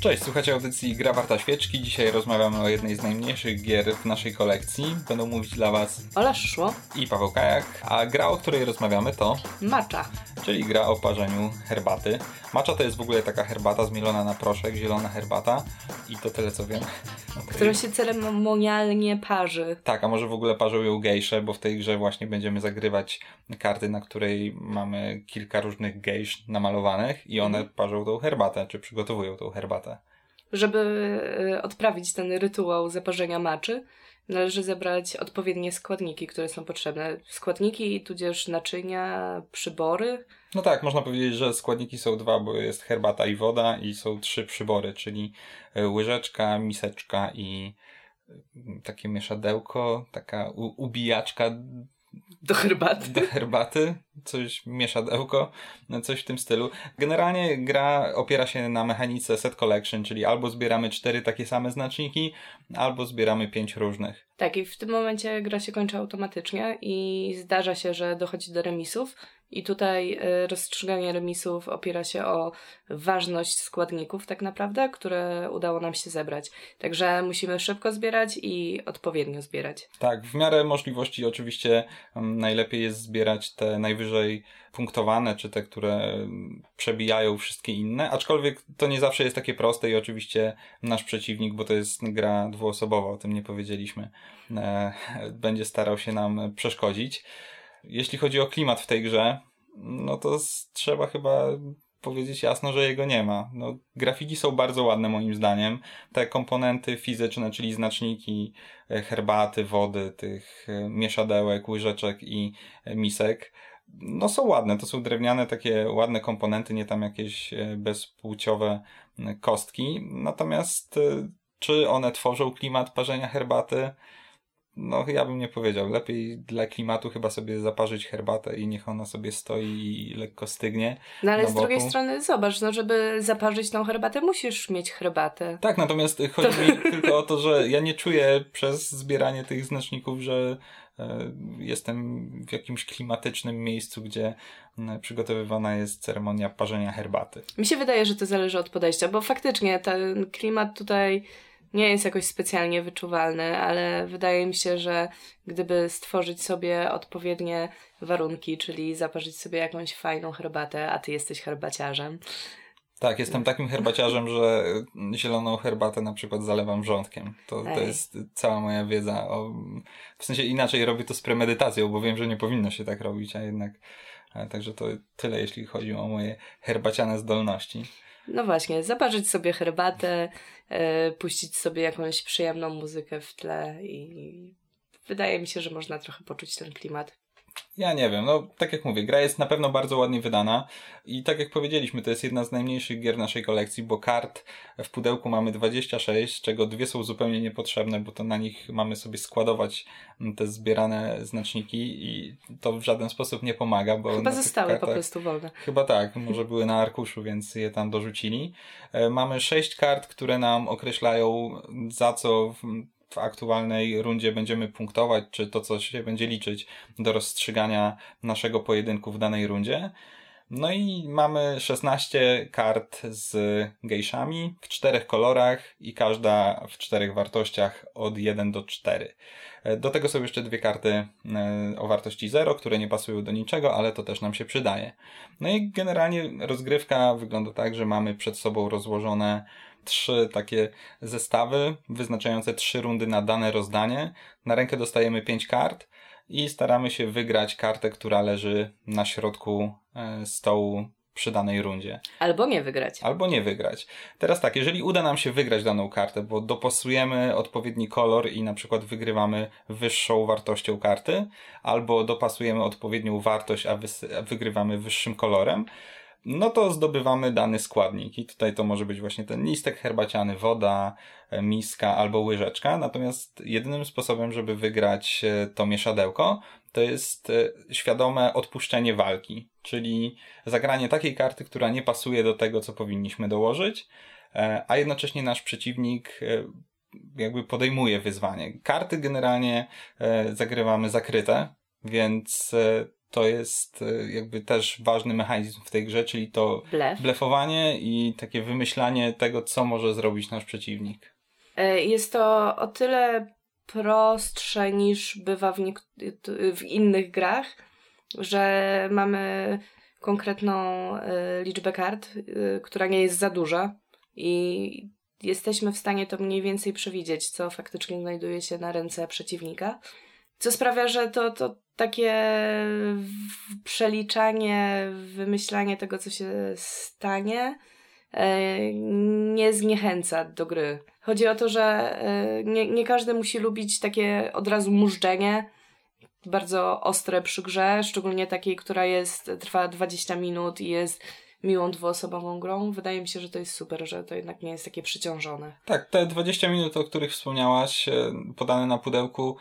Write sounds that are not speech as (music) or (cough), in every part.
Cześć, słuchacie audycji Gra Warta Świeczki. Dzisiaj rozmawiamy o jednej z najmniejszych gier w naszej kolekcji. Będą mówić dla Was Ola Szło i Paweł Kajak, a gra, o której rozmawiamy to... Matcha. Czyli gra o parzeniu herbaty. Matcha to jest w ogóle taka herbata zmielona na proszek, zielona herbata i to tyle co wiem. (laughs) Którą się ceremonialnie parzy. Tak, a może w ogóle parzą ją gejsze, bo w tej grze właśnie będziemy zagrywać karty, na której mamy kilka różnych gejsz namalowanych i one mhm. parzą tą herbatę, czy przygotowują tą herbatę. Żeby e, odprawić ten rytuał zaparzenia maczy, należy zebrać odpowiednie składniki, które są potrzebne. Składniki, tudzież naczynia, przybory. No tak, można powiedzieć, że składniki są dwa, bo jest herbata i woda i są trzy przybory, czyli e, łyżeczka, miseczka i e, takie mieszadełko, taka ubijaczka do herbaty. Do herbaty, coś mieszadełko, coś w tym stylu. Generalnie gra opiera się na mechanice set collection, czyli albo zbieramy cztery takie same znaczniki, albo zbieramy pięć różnych. Tak, i w tym momencie gra się kończy automatycznie i zdarza się, że dochodzi do remisów, i tutaj y, rozstrzyganie remisów opiera się o ważność składników, tak naprawdę, które udało nam się zebrać. Także musimy szybko zbierać i odpowiednio zbierać. Tak, w miarę możliwości oczywiście mm, najlepiej jest zbierać te najwyżej punktowane, czy te, które mm, przebijają wszystkie inne, aczkolwiek to nie zawsze jest takie proste i oczywiście nasz przeciwnik, bo to jest gra dwuosobowa, o tym nie powiedzieliśmy, e, (laughs) będzie starał się nam przeszkodzić. Jeśli chodzi o klimat w tej grze, no to trzeba chyba powiedzieć jasno, że jego nie ma. No, grafiki są bardzo ładne moim zdaniem. Te komponenty fizyczne, czyli znaczniki e, herbaty, wody, tych e, mieszadełek, łyżeczek i e, misek, no są ładne. To są drewniane takie ładne komponenty, nie tam jakieś bezpłciowe kostki. Natomiast czy one tworzą klimat parzenia herbaty? No ja bym nie powiedział. Lepiej dla klimatu chyba sobie zaparzyć herbatę i niech ona sobie stoi i lekko stygnie. No ale z boku. drugiej strony zobacz, no żeby zaparzyć tą herbatę musisz mieć herbatę. Tak, natomiast chodzi to... mi tylko o to, że ja nie czuję (laughs) przez zbieranie tych znaczników, że e, jestem w jakimś klimatycznym miejscu, gdzie przygotowywana jest ceremonia parzenia herbaty. Mi się wydaje, że to zależy od podejścia, bo faktycznie ten klimat tutaj nie jest jakoś specjalnie wyczuwalny, ale wydaje mi się, że gdyby stworzyć sobie odpowiednie warunki, czyli zaparzyć sobie jakąś fajną herbatę, a ty jesteś herbaciarzem. Tak, jestem takim herbaciarzem, że zieloną herbatę na przykład zalewam wrzątkiem. To, to jest cała moja wiedza. O, w sensie inaczej robię to z premedytacją, bo wiem, że nie powinno się tak robić, a jednak. A także to tyle, jeśli chodzi o moje herbaciane zdolności. No właśnie, zaparzyć sobie herbatę, e, puścić sobie jakąś przyjemną muzykę w tle i wydaje mi się, że można trochę poczuć ten klimat. Ja nie wiem, no tak jak mówię, gra jest na pewno bardzo ładnie wydana i tak jak powiedzieliśmy, to jest jedna z najmniejszych gier naszej kolekcji, bo kart w pudełku mamy 26, z czego dwie są zupełnie niepotrzebne, bo to na nich mamy sobie składować te zbierane znaczniki i to w żaden sposób nie pomaga, bo... Chyba zostały kartach, po prostu wolne. Chyba tak, może były na arkuszu, więc je tam dorzucili. E, mamy sześć kart, które nam określają za co w aktualnej rundzie będziemy punktować, czy to, co się będzie liczyć do rozstrzygania naszego pojedynku w danej rundzie. No i mamy 16 kart z gejszami w czterech kolorach i każda w czterech wartościach od 1 do 4. Do tego są jeszcze dwie karty e, o wartości 0, które nie pasują do niczego, ale to też nam się przydaje. No i generalnie rozgrywka wygląda tak, że mamy przed sobą rozłożone trzy takie zestawy wyznaczające trzy rundy na dane rozdanie. Na rękę dostajemy pięć kart i staramy się wygrać kartę, która leży na środku e, stołu przy danej rundzie. Albo nie wygrać. Albo nie wygrać. Teraz tak, jeżeli uda nam się wygrać daną kartę, bo dopasujemy odpowiedni kolor i na przykład wygrywamy wyższą wartością karty, albo dopasujemy odpowiednią wartość, a, a wygrywamy wyższym kolorem, no to zdobywamy dany składnik. I tutaj to może być właśnie ten listek herbaciany, woda, e, miska albo łyżeczka. Natomiast jedynym sposobem, żeby wygrać e, to mieszadełko, to jest e, świadome odpuszczenie walki. Czyli zagranie takiej karty, która nie pasuje do tego, co powinniśmy dołożyć, a jednocześnie nasz przeciwnik jakby podejmuje wyzwanie. Karty generalnie zagrywamy zakryte, więc to jest e, jakby też ważny mechanizm w tej grze, czyli to Blef. blefowanie i takie wymyślanie tego, co może zrobić nasz przeciwnik. E, Jest to o tyle prostsze niż bywa w, w innych grach, że mamy konkretną e, liczbę kart, która nie jest za duża i jesteśmy w stanie to mniej więcej przewidzieć, co faktycznie znajduje się na ręce przeciwnika. Co sprawia, że to, to takie przeliczanie, wymyślanie tego, co się stanie, e, nie zniechęca do gry. Chodzi o to, że e, nie, nie każdy musi lubić takie od razu mużdżenie, bardzo ostre przy grze, szczególnie takiej, która jest, trwa 20 minut i jest miłą dwuosobową grą. Wydaje mi się, że to jest super, że to jednak nie jest takie przyciążone. Tak, te 20 minut, o których wspomniałaś, e, podane na pudełku,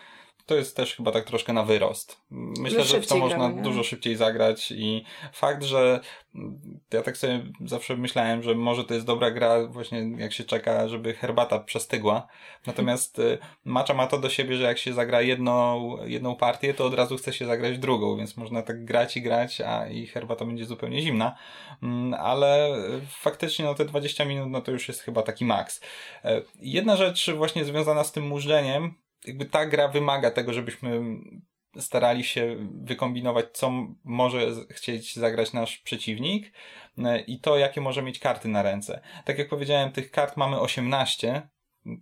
to jest też chyba tak troszkę na wyrost. Myślę, Że że w to można gramy, dużo szybciej zagrać i fakt, że mm, ja tak sobie zawsze myślałem, że może to jest dobra gra właśnie jak się czeka, żeby herbata przestygła. Natomiast y, Macza ma to do siebie, że jak się zagra jedną, jedną partię, to od razu chce się zagrać drugą, więc można tak grać i grać, a i herbata będzie zupełnie zimna. Mm, Ale y, faktycznie no te 20 minut no to już jest chyba taki maks. E, Jedna rzecz właśnie związana z tym mużdżeniem, jakby ta gra wymaga tego, żebyśmy starali się wykombinować, co może chcieć zagrać nasz przeciwnik e, i to, jakie może mieć karty na ręce. Tak jak powiedziałem, tych kart mamy 18,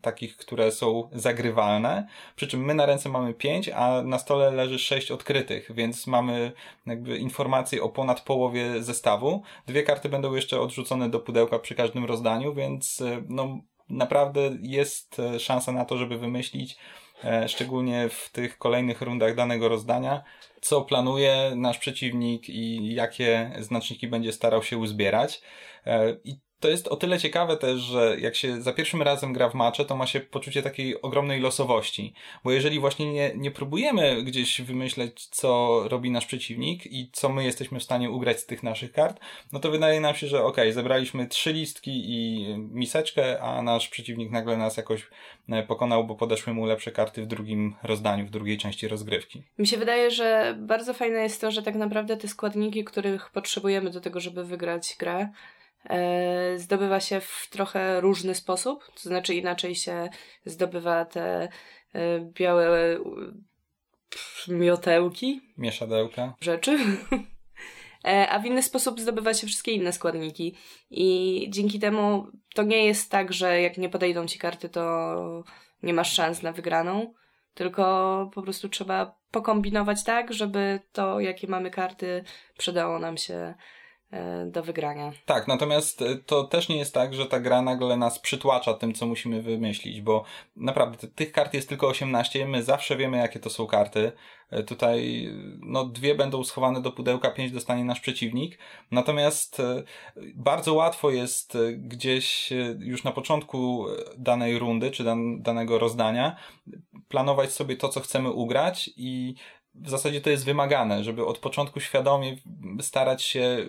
takich, które są zagrywalne, przy czym my na ręce mamy 5, a na stole leży 6 odkrytych, więc mamy jakby informacje o ponad połowie zestawu. Dwie karty będą jeszcze odrzucone do pudełka przy każdym rozdaniu, więc e, no naprawdę jest e, szansa na to, żeby wymyślić szczególnie w tych kolejnych rundach danego rozdania, co planuje nasz przeciwnik i jakie znaczniki będzie starał się uzbierać. E, I to jest o tyle ciekawe też, że jak się za pierwszym razem gra w macze, to ma się poczucie takiej ogromnej losowości. Bo jeżeli właśnie nie, nie próbujemy gdzieś wymyśleć, co robi nasz przeciwnik i co my jesteśmy w stanie ugrać z tych naszych kart, no to wydaje nam się, że okej, zebraliśmy trzy listki i miseczkę, a nasz przeciwnik nagle nas jakoś e, pokonał, bo podeszły mu lepsze karty w drugim rozdaniu, w drugiej części rozgrywki. Mi się wydaje, że bardzo fajne jest to, że tak naprawdę te składniki, których potrzebujemy do tego, żeby wygrać grę, zdobywa się w trochę różny sposób. To znaczy inaczej się zdobywa te e, białe e, miotełki, Mieszadełka. rzeczy. (laughs) E, A w inny sposób zdobywa się wszystkie inne składniki. I dzięki temu to nie jest tak, że jak nie podejdą ci karty, to nie masz szans na wygraną. Tylko po prostu trzeba pokombinować tak, żeby to, jakie mamy karty, przydało nam się e, do wygrania. Tak, natomiast e, to też nie jest tak, że ta gra nagle nas przytłacza tym, co musimy wymyślić, bo naprawdę ty- tych kart jest tylko 18, my zawsze wiemy, jakie to są karty. E, Tutaj, e, no, dwie będą schowane do pudełka, pięć dostanie nasz przeciwnik. Natomiast e, bardzo łatwo jest e, gdzieś e, już na początku e, danej rundy, czy dan- danego rozdania, planować sobie to, co chcemy ugrać i w zasadzie to jest wymagane, żeby od początku świadomie starać się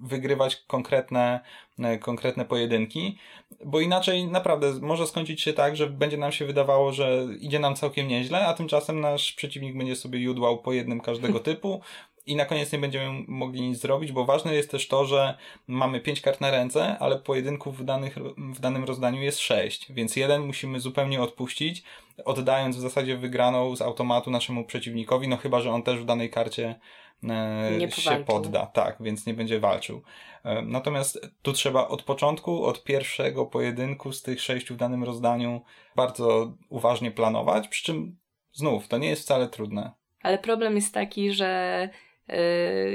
wygrywać konkretne, e, konkretne pojedynki, bo inaczej naprawdę może skończyć się tak, że będzie nam się wydawało, że idzie nam całkiem nieźle, a tymczasem nasz przeciwnik będzie sobie judłał po jednym każdego (laughs) typu i na koniec nie będziemy mogli nic zrobić, bo ważne jest też to, że mamy pięć kart na ręce, ale pojedynków w, danych, w danym rozdaniu jest sześć, więc jeden musimy zupełnie odpuścić, oddając w zasadzie wygraną z automatu naszemu przeciwnikowi, no chyba, że on też w danej karcie e, Nie się podda, tak, więc nie będzie walczył. E, Natomiast tu trzeba od początku, od pierwszego pojedynku z tych sześciu w danym rozdaniu bardzo uważnie planować, przy czym znów, to nie jest wcale trudne. Ale problem jest taki, że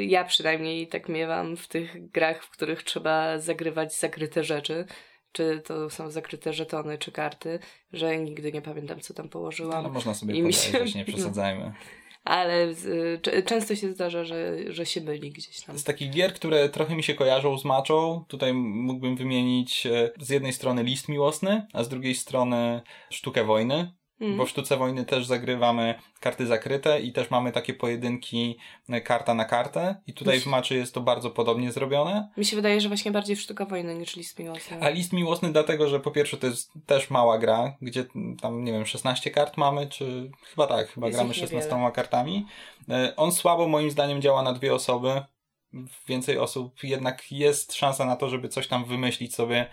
ja przynajmniej tak miewam w tych grach, w których trzeba zagrywać zakryte rzeczy. Czy to są zakryte żetony, czy karty, że nigdy nie pamiętam, co tam położyłam. Ale można sobie I mi podejrzeć, się- nie przesadzajmy. (laughs) Ale c- często się zdarza, że, że się myli gdzieś tam. Z takich gier, które trochę mi się kojarzą z maczą, tutaj mógłbym wymienić e, z jednej strony list miłosny, a z drugiej strony sztukę wojny. Mm. Bo w sztuce wojny też zagrywamy karty zakryte i też mamy takie pojedynki e, karta na kartę i tutaj w maczy jest to bardzo podobnie zrobione. Mi się wydaje, że właśnie bardziej w sztuka wojny niż list miłosny. A list miłosny dlatego, że po pierwsze to jest też mała gra, gdzie tam nie wiem 16 kart mamy, czy chyba tak, chyba jest gramy 16 kartami. E, on słabo moim zdaniem działa na dwie osoby więcej osób, jednak jest szansa na to, żeby coś tam wymyślić sobie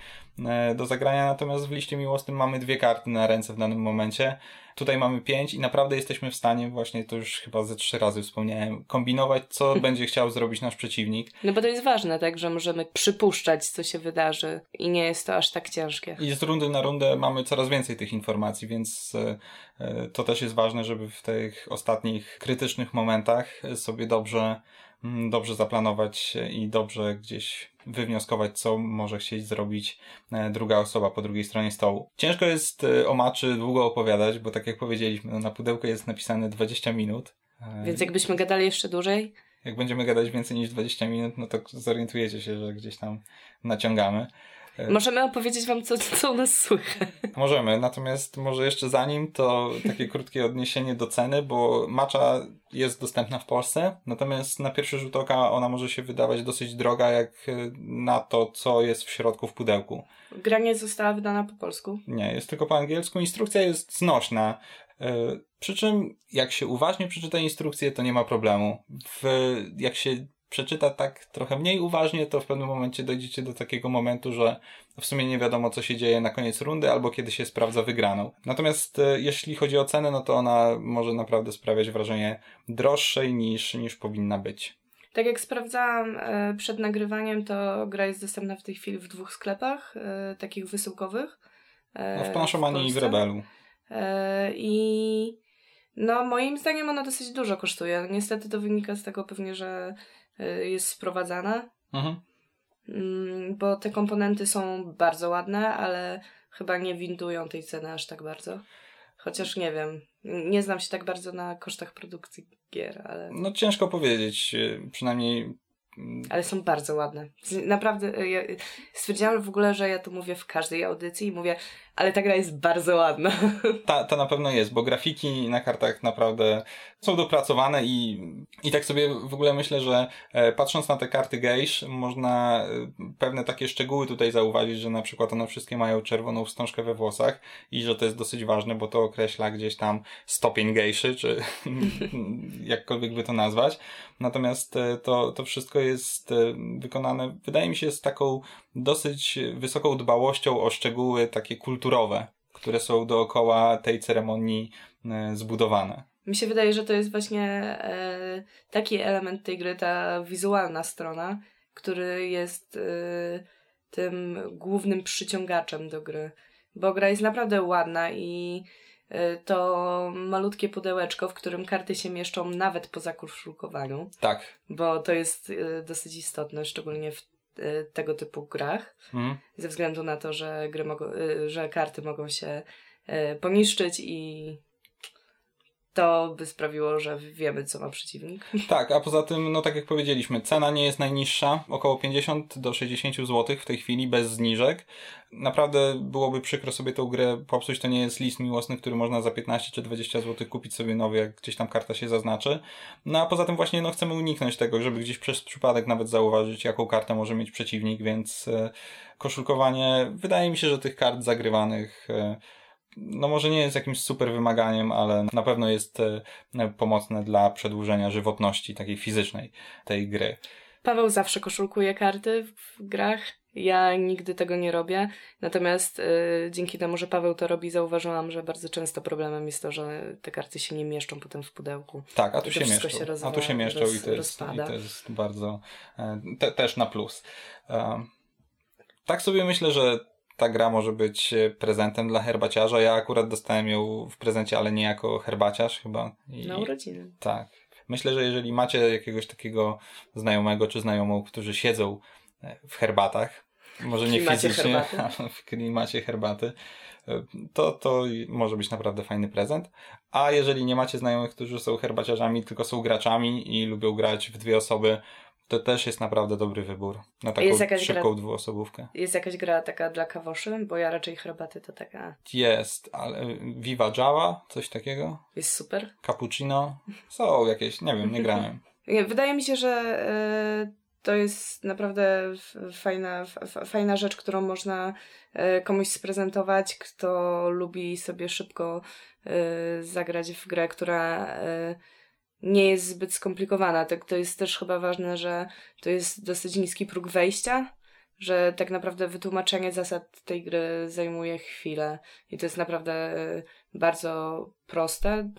e, do zagrania, natomiast w liście miłosnym mamy dwie karty na ręce w danym momencie. Tutaj mamy pięć i naprawdę jesteśmy w stanie, właśnie to już chyba ze trzy razy wspomniałem, kombinować, co (laughs) będzie chciał zrobić nasz przeciwnik. No bo to jest ważne, tak, że możemy przypuszczać, co się wydarzy i nie jest to aż tak ciężkie. I z rundy na rundę mamy coraz więcej tych informacji, więc e, e, to też jest ważne, żeby w tych ostatnich krytycznych momentach sobie dobrze dobrze zaplanować i dobrze gdzieś wywnioskować, co może chcieć zrobić e, druga osoba po drugiej stronie stołu. Ciężko jest e, o maczy długo opowiadać, bo tak jak powiedzieliśmy, no na pudełku jest napisane 20 minut. E, Więc jakbyśmy gadali jeszcze dłużej? Jak będziemy gadać więcej niż 20 minut, no to zorientujecie się, że gdzieś tam naciągamy. E, Możemy opowiedzieć wam, co, co u nas słychać. Możemy, natomiast może jeszcze zanim to takie krótkie odniesienie do ceny, bo macza jest dostępna w Polsce, natomiast na pierwszy rzut oka ona może się wydawać dosyć droga, jak na to, co jest w środku w pudełku. Gra nie została wydana po polsku? Nie, jest tylko po angielsku. Instrukcja jest znośna. E, przy czym, jak się uważnie przeczyta instrukcję, to nie ma problemu. W, jak się przeczyta tak trochę mniej uważnie, to w pewnym momencie dojdziecie do takiego momentu, że w sumie nie wiadomo, co się dzieje na koniec rundy, albo kiedy się sprawdza wygraną. Natomiast e, jeśli chodzi o cenę, no to ona może naprawdę sprawiać wrażenie droższej niż, niż powinna być. Tak jak sprawdzałam e, przed nagrywaniem, to gra jest dostępna w tej chwili w dwóch sklepach, e, takich wysyłkowych. No w Planszomanii i w Rebelu. I no moim zdaniem ona dosyć dużo kosztuje. Niestety to wynika z tego pewnie, że jest sprowadzana. Mhm. Mm, bo te komponenty są bardzo ładne, ale chyba nie windują tej ceny aż tak bardzo. Chociaż nie wiem, nie znam się tak bardzo na kosztach produkcji gier, ale. No ciężko powiedzieć, y, przynajmniej. Ale są bardzo ładne. Naprawdę, y, ja stwierdziłam w ogóle, że ja to mówię w każdej audycji i mówię, ale ta gra jest bardzo ładna. (laughs) Ta, ta na pewno jest, bo grafiki na kartach naprawdę są dopracowane i, i tak sobie w ogóle myślę, że e, patrząc na te karty gejsz, można e, pewne takie szczegóły tutaj zauważyć, że na przykład one wszystkie mają czerwoną wstążkę we włosach i że to jest dosyć ważne, bo to określa gdzieś tam stopień gejszy, czy (laughs) jakkolwiek by to nazwać. Natomiast e, to, to wszystko jest wykonane, wydaje mi się, z taką dosyć wysoką dbałością o szczegóły takie kulturowe, które są dookoła tej ceremonii e, zbudowane. Mi się wydaje, że to jest właśnie e, taki element tej gry, ta wizualna strona, który jest e, tym głównym przyciągaczem do gry. Bo gra jest naprawdę ładna i e, to malutkie pudełeczko, w którym karty się mieszczą nawet po zakoszulkowaniu. Tak. Bo to jest e, dosyć istotne, szczególnie w Y, tego typu grach, mm. ze względu na to, że, gry mogą, że karty mogą się poniszczyć i to by sprawiło, że wiemy, co ma przeciwnik. (laughs) Tak, a poza tym, no tak jak powiedzieliśmy, cena nie jest najniższa, około 50 do 60 zł w tej chwili, bez zniżek. Naprawdę byłoby przykro sobie tą grę popsuć, to nie jest list miłosny, który można za 15 czy 20 zł kupić sobie nowy, jak gdzieś tam karta się zaznaczy. No a poza tym właśnie, no chcemy uniknąć tego, żeby gdzieś przez przypadek nawet zauważyć, jaką kartę może mieć przeciwnik, więc e, koszulkowanie, wydaje mi się, że tych kart zagrywanych e, no może nie jest jakimś super wymaganiem, ale na pewno jest e, pomocne dla przedłużenia żywotności takiej fizycznej tej gry. Paweł zawsze koszulkuje karty w grach. Ja nigdy tego nie robię. Natomiast y, dzięki temu, że Paweł to robi, zauważyłam, że bardzo często problemem jest to, że te karty się nie mieszczą potem w pudełku. Tak, a tu się mieszczą. Się rozwa- a tu się mieszczą roz, i, to jest, i to jest bardzo e, te, też na plus. tak sobie myślę, że ta gra może być e, prezentem dla herbaciarza. Ja akurat dostałem ją w prezencie, ale nie jako herbaciarz chyba. I, na urodziny. Tak. Myślę, że jeżeli macie jakiegoś takiego znajomego czy znajomą, którzy siedzą e, w herbatach, może nie fizycznie, (laughs) ale w klimacie herbaty, e, to, to może być naprawdę fajny prezent. A jeżeli nie macie znajomych, którzy są herbaciarzami, tylko są graczami i lubią grać w dwie osoby, To też jest naprawdę dobry wybór. Na taką Jest jakaś szybką gra- dwuosobówkę. Jest jakaś gra taka dla kawoszy, bo ja raczej herbaty to taka Jest, ale Viva Java, coś takiego? jest super. Cappuccino? Są jakieś, nie wiem, nie grałem. (laughs) Wydaje mi się, że e, to jest naprawdę fajna, fajna rzecz, którą można e, komuś sprezentować, kto lubi sobie szybko zagrać w grę, która nie jest zbyt skomplikowana. Tak, to jest też chyba ważne, że to jest dosyć niski próg wejścia, że tak naprawdę wytłumaczenie zasad tej gry zajmuje chwilę i to jest naprawdę e, bardzo proste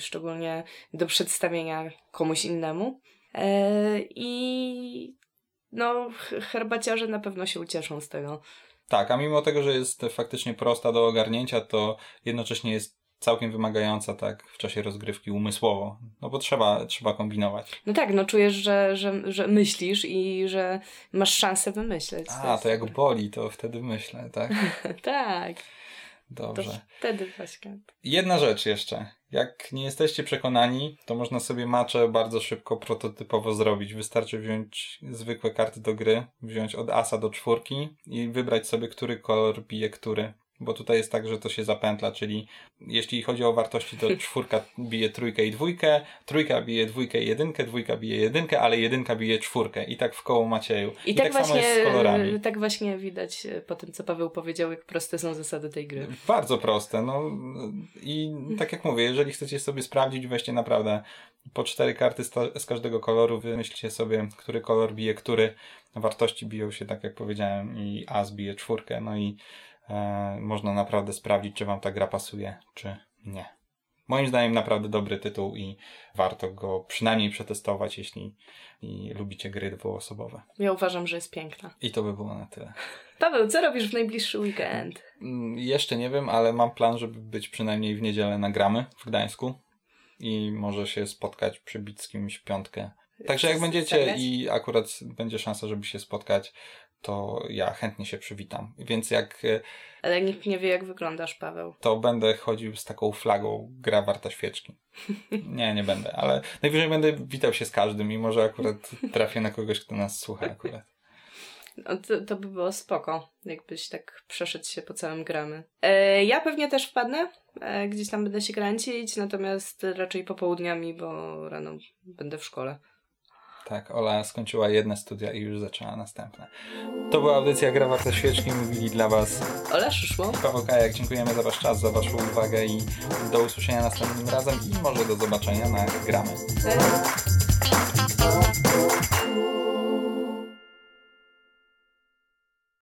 szczególnie do przedstawienia komuś innemu. E, I no, herbaciarze na pewno się ucieszą z tego. Tak, a mimo tego, że jest faktycznie prosta do ogarnięcia, to jednocześnie jest całkiem wymagająca tak w czasie rozgrywki umysłowo. No bo trzeba, trzeba kombinować. No tak, no czujesz, że, że, że myślisz i że masz szansę wymyśleć. A, to jak super. boli, to wtedy myślę, tak? (laughs) Tak, to Dobrze. wtedy właśnie. Jedna rzecz jeszcze. Jak nie jesteście przekonani, to można sobie macze bardzo szybko prototypowo zrobić. Wystarczy wziąć zwykłe karty do gry, wziąć od asa do czwórki i wybrać sobie, który kolor bije który. Bo tutaj jest tak, że to się zapętla, czyli jeśli chodzi o wartości, to czwórka bije trójkę i dwójkę, trójka bije dwójkę i jedynkę, dwójka bije jedynkę, ale jedynka bije czwórkę. I tak w koło Macieju. I, tak, samo właśnie, jest z kolorami. tak właśnie widać e, po tym, co Paweł powiedział, jak proste są zasady tej gry. Bardzo proste, no i tak jak mówię, jeżeli chcecie sobie sprawdzić, weźcie naprawdę po cztery karty z, każdego koloru, wymyślcie sobie, który kolor bije który. Wartości biją się, tak jak powiedziałem, i as bije czwórkę, no i można naprawdę sprawdzić, czy wam ta gra pasuje, czy nie. Moim zdaniem naprawdę dobry tytuł i warto go przynajmniej przetestować, jeśli lubicie gry dwuosobowe. Ja uważam, że jest piękna. I to by było na tyle. Paweł, co robisz w najbliższy weekend? Mm, Jeszcze nie wiem, ale mam plan, żeby być przynajmniej w niedzielę na gramy w Gdańsku i może się spotkać przy Bickim w piątkę. Także jak będziecie i akurat będzie szansa, żeby się spotkać, to ja chętnie się przywitam. Więc jak e, Ale nikt nie wie, jak wyglądasz, Paweł. to będę chodził z taką flagą gra warta świeczki. (laughs) Nie, nie będę, ale najwyżej będę witał się z każdym i może akurat trafię na kogoś, kto nas słucha akurat. No, to, to by było spoko, jakbyś tak przeszedł się po całym gramy. E, ja pewnie też wpadnę, e, gdzieś tam będę się kręcić, natomiast raczej popołudniami, bo rano będę w szkole. Tak, Ola skończyła jedne studia i już zaczęła następne. To była audycja Gra Warta Świeczki. Mówili dla Was Ola Szyszło. Paweł Kajak. Dziękujemy za Wasz czas, za Waszą uwagę i do usłyszenia następnym razem i może do zobaczenia na Gramy. Cześć.